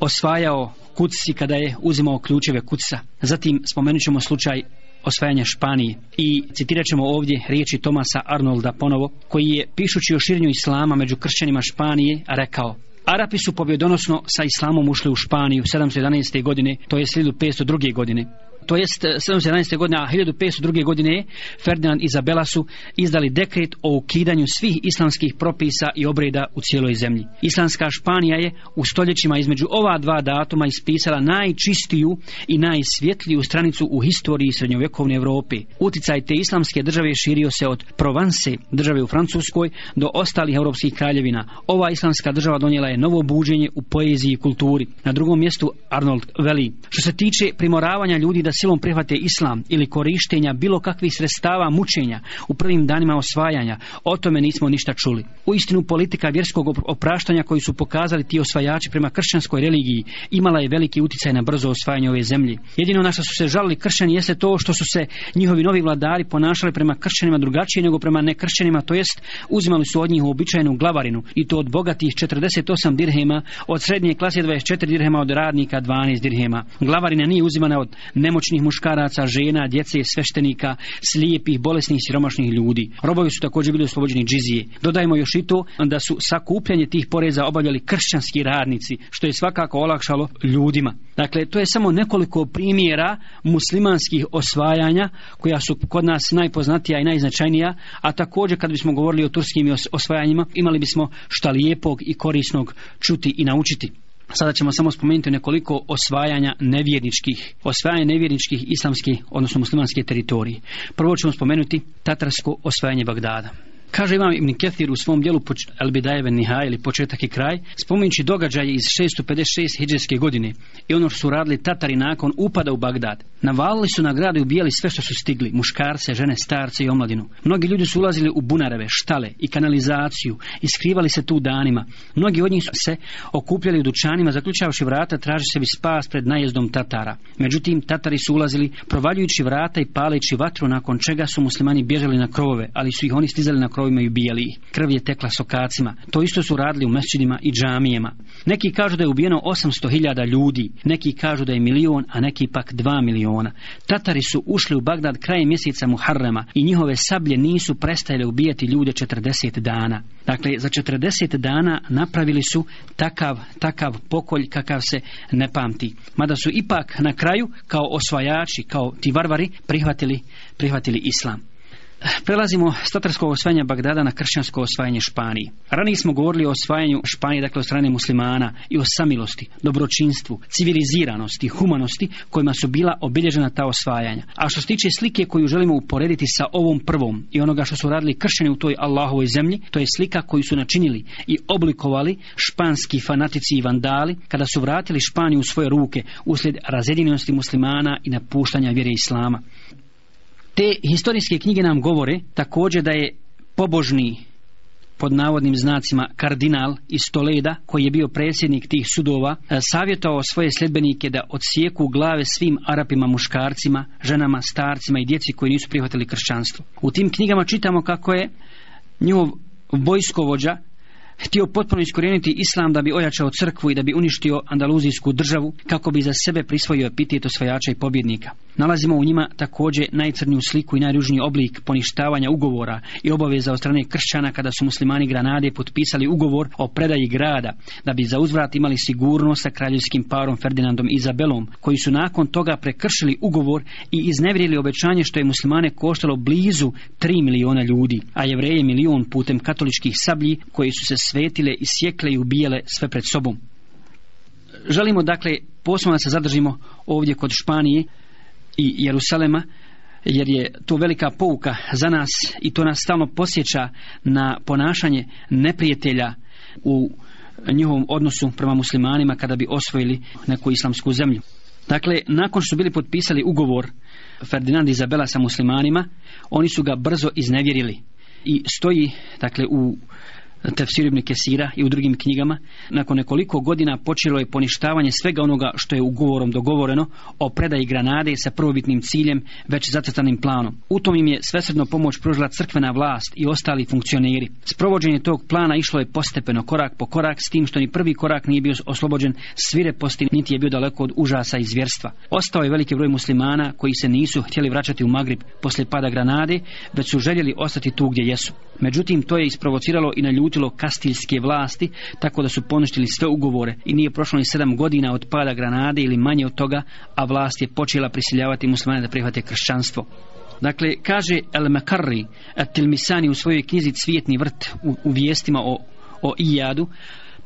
Speaker 2: osvajao kuci, kada je uzimao ključeve kuca. Zatim spomenut ćemo slučaj osvajanja Španije i citirat ćemo ovdje riječi Tomasa Arnolda ponovo koji je pišući o širenju islama među kršćanima Španije rekao Arapi su pobjedonosno sa islamom ušli u Španiju 711. godine, to je 1502. godine to jest 717. godine, a 1502. godine Ferdinand i Izabela su izdali dekret o ukidanju svih islamskih propisa i obreda u cijeloj zemlji. Islamska Španija je u stoljećima između ova dva datuma ispisala najčistiju i najsvjetliju stranicu u historiji srednjovjekovne Europe. Uticaj te islamske države širio se od Provence, države u Francuskoj, do ostalih europskih kraljevina. Ova islamska država donijela je novo buđenje u poeziji i kulturi. Na drugom mjestu Arnold veli. Što se tiče primoravanja ljudi da silom prihvate islam ili korištenja bilo kakvih sredstava mučenja u prvim danima osvajanja, o tome nismo ništa čuli. U istinu politika vjerskog opraštanja koji su pokazali ti osvajači prema kršćanskoj religiji imala je veliki utjecaj na brzo osvajanje ove zemlje. Jedino na što su se žalili kršćani jeste to što su se njihovi novi vladari ponašali prema kršćanima drugačije nego prema nekršćanima, to jest uzimali su od njih uobičajenu glavarinu i to od bogatih 48 dirhema, od srednje klase 24 dirhema, od radnika 12 dirhema. Glavarina nije uzimana od nemoć nemoćnih muškaraca, žena, djece, sveštenika, slijepih, bolesnih, siromašnih ljudi. Robovi su također bili oslobođeni džizije. Dodajmo još i to da su sakupljanje tih poreza obavljali kršćanski radnici, što je svakako olakšalo ljudima. Dakle, to je samo nekoliko primjera muslimanskih osvajanja koja su kod nas najpoznatija i najznačajnija, a također kad bismo govorili o turskim osvajanjima, imali bismo šta lijepog i korisnog čuti i naučiti. Sada ćemo samo spomenuti nekoliko osvajanja nevjerničkih, osvajanja nevjerničkih islamskih, odnosno muslimanske teritorije. Prvo ćemo spomenuti tatarsko osvajanje Bagdada. Kaže Imam Ibn Kethir u svom dijelu El Bidajeve Nihaj ili početak i kraj, spominjući događaje iz 656 hijđarske godine i ono što su radili Tatari nakon upada u Bagdad. Navalili su na grad i ubijali sve što su stigli, muškarce, žene, starce i omladinu. Mnogi ljudi su ulazili u bunareve, štale i kanalizaciju i skrivali se tu danima. Mnogi od njih su se okupljali u dućanima, zaključavši vrata, traži sebi spas pred najezdom Tatara. Međutim, Tatari su ulazili provaljujući vrata i paleći vatru, nakon čega su muslimani bježali na krovove, ali su ih oni stizali na krovima i ubijali ih. Krv je tekla sokacima. To isto su radili u mesčidima i džamijema. Neki kažu da je ubijeno 800.000 ljudi, neki kažu da je milion, a neki pak dva miliona. Tatari su ušli u Bagdad krajem mjeseca Muharrema i njihove sablje nisu prestajale ubijati ljude 40 dana. Dakle, za 40 dana napravili su takav, takav pokolj kakav se ne pamti. Mada su ipak na kraju kao osvajači, kao ti varvari prihvatili, prihvatili islam. Prelazimo s tatarskog osvajanja Bagdada na kršćansko osvajanje Španije. Ranije smo govorili o osvajanju Španije, dakle od strane muslimana i o samilosti, dobročinstvu, civiliziranosti, humanosti kojima su bila obilježena ta osvajanja. A što se tiče slike koju želimo uporediti sa ovom prvom i onoga što su radili kršćani u toj Allahovoj zemlji, to je slika koju su načinili i oblikovali španski fanatici i vandali kada su vratili Španiju u svoje ruke uslijed razjedinjenosti muslimana i napuštanja vjere Islama. Te historijske knjige nam govore također da je pobožni pod navodnim znacima kardinal iz Toleda koji je bio predsjednik tih sudova e, savjetovao svoje sljedbenike da odsjeku glave svim Arapima muškarcima, ženama, starcima i djeci koji nisu prihvatili kršćanstvo. U tim knjigama čitamo kako je njihov vojskovođa htio potpuno iskorijeniti islam da bi ojačao crkvu i da bi uništio andaluzijsku državu kako bi za sebe prisvojio epitet osvajača i pobjednika. Nalazimo u njima također najcrniju sliku i najružniji oblik poništavanja ugovora i obaveza od strane kršćana kada su muslimani Granade potpisali ugovor o predaji grada da bi za uzvrat imali sigurnost sa kraljevskim parom Ferdinandom i Izabelom koji su nakon toga prekršili ugovor i iznevrijeli obećanje što je muslimane koštalo blizu 3 miliona ljudi, a jevreje milion putem katoličkih sablji koji su se svetile i sjekle i ubijale sve pred sobom. Želimo dakle posebno da se zadržimo ovdje kod Španije i Jerusalema jer je to velika pouka za nas i to nas stalno posjeća na ponašanje neprijatelja u njihovom odnosu prema muslimanima kada bi osvojili neku islamsku zemlju. Dakle, nakon što su bili potpisali ugovor Ferdinand i Izabela sa muslimanima, oni su ga brzo iznevjerili i stoji dakle u Tefsir ibn Kesira i u drugim knjigama, nakon nekoliko godina počelo je poništavanje svega onoga što je ugovorom dogovoreno o predaji Granade sa prvobitnim ciljem već zacrtanim planom. U tom im je svesredno pomoć pružila crkvena vlast i ostali funkcioneri. Sprovođenje tog plana išlo je postepeno, korak po korak, s tim što ni prvi korak nije bio oslobođen svireposti, niti je bio daleko od užasa i zvjerstva. Ostao je veliki broj muslimana koji se nisu htjeli vraćati u Magrib poslije pada Granade, već su željeli ostati tu gdje jesu. Međutim, to je isprovociralo i naljutilo kastilske vlasti, tako da su poništili sve ugovore i nije prošlo ni sedam godina od pada Granade ili manje od toga, a vlast je počela prisiljavati muslimane da prihvate kršćanstvo. Dakle, kaže El Makarri, Tilmisani u svojoj knjizi Cvijetni vrt u, u vijestima o, o Ijadu,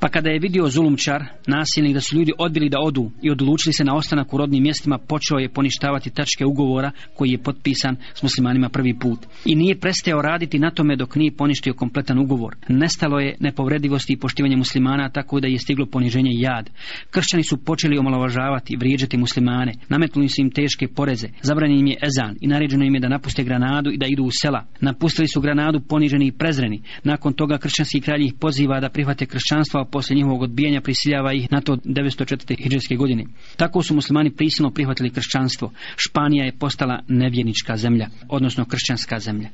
Speaker 2: pa kada je vidio zulumčar, nasilnik, da su ljudi odbili da odu i odlučili se na ostanak u rodnim mjestima, počeo je poništavati tačke ugovora koji je potpisan s muslimanima prvi put. I nije prestao raditi na tome dok nije poništio kompletan ugovor. Nestalo je nepovredivosti i poštivanje muslimana tako da je stiglo poniženje i jad. Kršćani su počeli omalovažavati, vrijeđati muslimane, nametnuli su im teške poreze, zabranjen im je ezan i naređeno im je da napuste granadu i da idu u sela. Napustili su granadu poniženi i prezreni. Nakon toga kršćanski kralj ih poziva da prihvate kršćanstvo, poslije njihovog odbijanja prisiljava ih na to 904. hijđarske godine. Tako su muslimani prisilno prihvatili kršćanstvo. Španija je postala nevjernička zemlja, odnosno kršćanska zemlja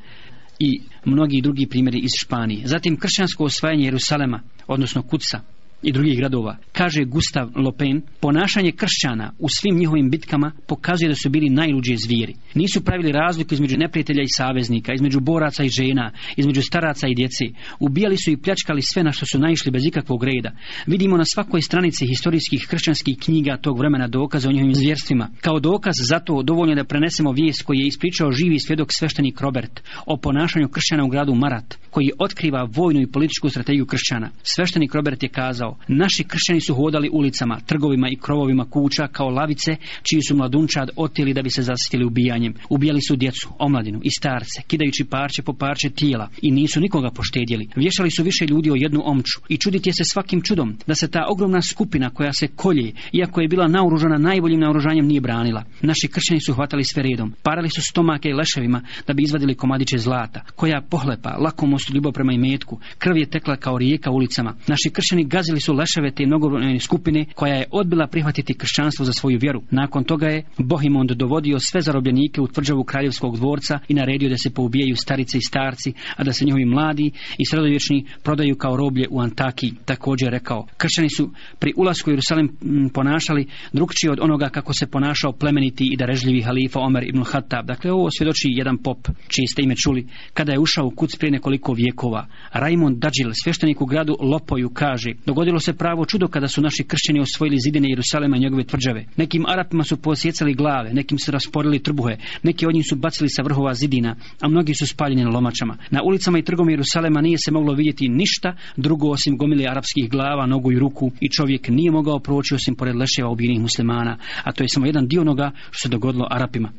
Speaker 2: i mnogi drugi primjeri iz Španije. Zatim kršćansko osvajanje Jerusalema, odnosno Kuca, i drugih gradova. Kaže Gustav Lopen, ponašanje kršćana u svim njihovim bitkama pokazuje da su bili najluđe zvijeri. Nisu pravili razliku između neprijatelja i saveznika, između boraca i žena, između staraca i djece. Ubijali su i pljačkali sve na što su naišli bez ikakvog reda. Vidimo na svakoj stranici historijskih kršćanskih knjiga tog vremena dokaze o njihovim zvjerstvima. Kao dokaz za to dovoljno da prenesemo vijest koji je ispričao živi svjedok sveštenik Robert o ponašanju kršćana u gradu Marat koji otkriva vojnu i političku strategiju kršćana. Sveštenik Robert je kazao, naši kršćani su hodali ulicama, trgovima i krovovima kuća kao lavice, čiji su mladunčad otili da bi se zasitili ubijanjem. Ubijali su djecu, omladinu i starce, kidajući parče po parče tijela i nisu nikoga poštedjeli. Vješali su više ljudi o jednu omču i čuditi se svakim čudom da se ta ogromna skupina koja se kolje, iako je bila naoružana najboljim naoružanjem, nije branila. Naši kršćani su hvatali sve redom, parali su stomake i leševima da bi izvadili komadiće zlata, koja pohlepa, lakomost, ljubav prema imetku, krv je tekla kao rijeka ulicama. Naši kršćani gazili su leševe te mnogobrojne skupine koja je odbila prihvatiti kršćanstvo za svoju vjeru. Nakon toga je Bohimond dovodio sve zarobljenike u tvrđavu kraljevskog dvorca i naredio da se poubijaju starice i starci, a da se njihovi mladi i sredovječni prodaju kao roblje u Antaki. Također rekao, kršćani su pri ulasku u Jerusalim ponašali drugčije od onoga kako se ponašao plemeniti i darežljivi halifa Omer ibn Khattab. Dakle, ovo svjedoči jedan pop, čiji ste ime čuli, kada je ušao u kuc prije nekoliko vijekova. Raimond Dađil, svještenik u gradu Lopoju, kaže, dogodilo se pravo čudo kada su naši kršćani osvojili zidine Jerusalema i njegove tvrđave. Nekim Arapima su posjecali glave, nekim su rasporili trbuhe, neki od njih su bacili sa vrhova zidina, a mnogi su spaljeni na lomačama. Na ulicama i trgom Jerusalema nije se moglo vidjeti ništa drugo osim gomili arapskih glava, nogu i ruku i čovjek nije mogao proći osim pored leševa ubijenih muslimana, a to je samo jedan dio onoga što se dogodilo Arapima.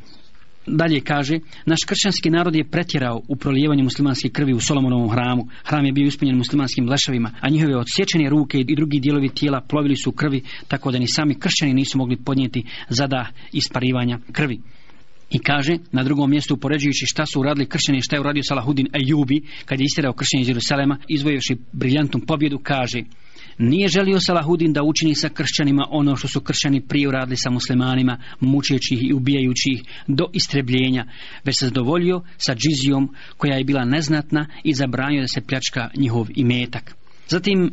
Speaker 2: Dalje kaže, naš kršćanski narod je pretjerao u prolijevanju muslimanske krvi u Solomonovom hramu. Hram je bio ispunjen muslimanskim leševima, a njihove odsječene ruke i drugi dijelovi tijela plovili su u krvi, tako da ni sami kršćani nisu mogli podnijeti zada isparivanja krvi. I kaže, na drugom mjestu upoređujući šta su uradili kršćani, šta je uradio Salahudin Ejubi, kad je istirao kršćani iz Jerusalema, izvojivši briljantnu pobjedu, kaže, nije želio Salahudin da učini sa kršćanima ono što su kršćani prije uradili sa muslimanima, mučeći ih i ubijajući ih do istrebljenja, već se zadovoljio sa džizijom koja je bila neznatna i zabranio da se pljačka njihov imetak. Zatim,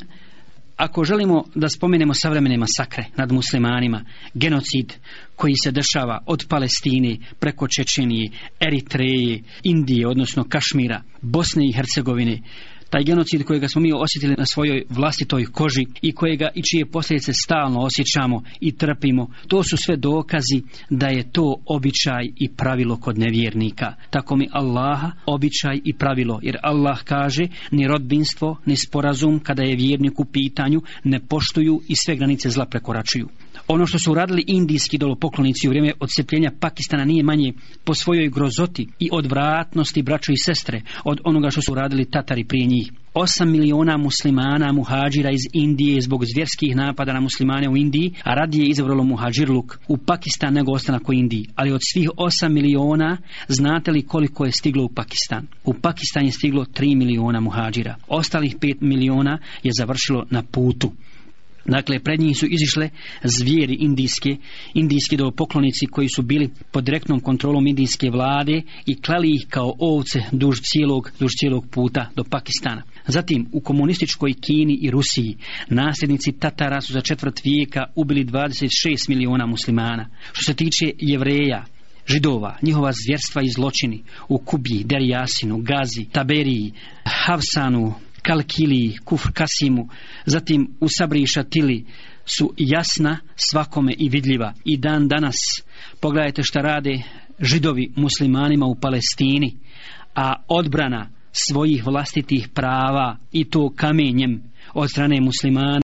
Speaker 2: ako želimo da spomenemo savremene masakre nad muslimanima, genocid koji se dešava od Palestine preko Čečenije, Eritreje, Indije, odnosno Kašmira, Bosne i Hercegovine, taj genocid kojega smo mi osjetili na svojoj vlastitoj koži i kojega i čije posljedice stalno osjećamo i trpimo, to su sve dokazi da je to običaj i pravilo kod nevjernika. Tako mi Allaha običaj i pravilo, jer Allah kaže ni rodbinstvo, ni sporazum kada je vjernik u pitanju ne poštuju i sve granice zla prekoračuju. Ono što su uradili indijski dolopoklonici u vrijeme odcepljenja Pakistana nije manje po svojoj grozoti i odvratnosti braćo i sestre od onoga što su uradili Tatari prije njih. Osam miliona muslimana muhađira iz Indije zbog zvjerskih napada na muslimane u Indiji, a radije izabralo muhađirluk u Pakistan nego ostanak u Indiji. Ali od svih osam miliona znate li koliko je stiglo u Pakistan? U Pakistan je stiglo tri miliona muhađira. Ostalih pet miliona je završilo na putu. Dakle, pred njih su izišle zvijeri indijske, indijski poklonici koji su bili pod direktnom kontrolom indijske vlade i klali ih kao ovce duž cijelog, duž cijelog puta do Pakistana. Zatim, u komunističkoj Kini i Rusiji nasljednici Tatara su za četvrt vijeka ubili 26 miliona muslimana. Što se tiče jevreja, židova, njihova zvjerstva i zločini u Kubi, Derijasinu, Gazi, Taberiji, Havsanu, Kalkili, Kufr Kasimu, zatim u Sabri Šatili su jasna svakome i vidljiva. I dan danas pogledajte šta rade židovi muslimanima u Palestini, a odbrana svojih vlastitih prava i to kamenjem od strane muslimana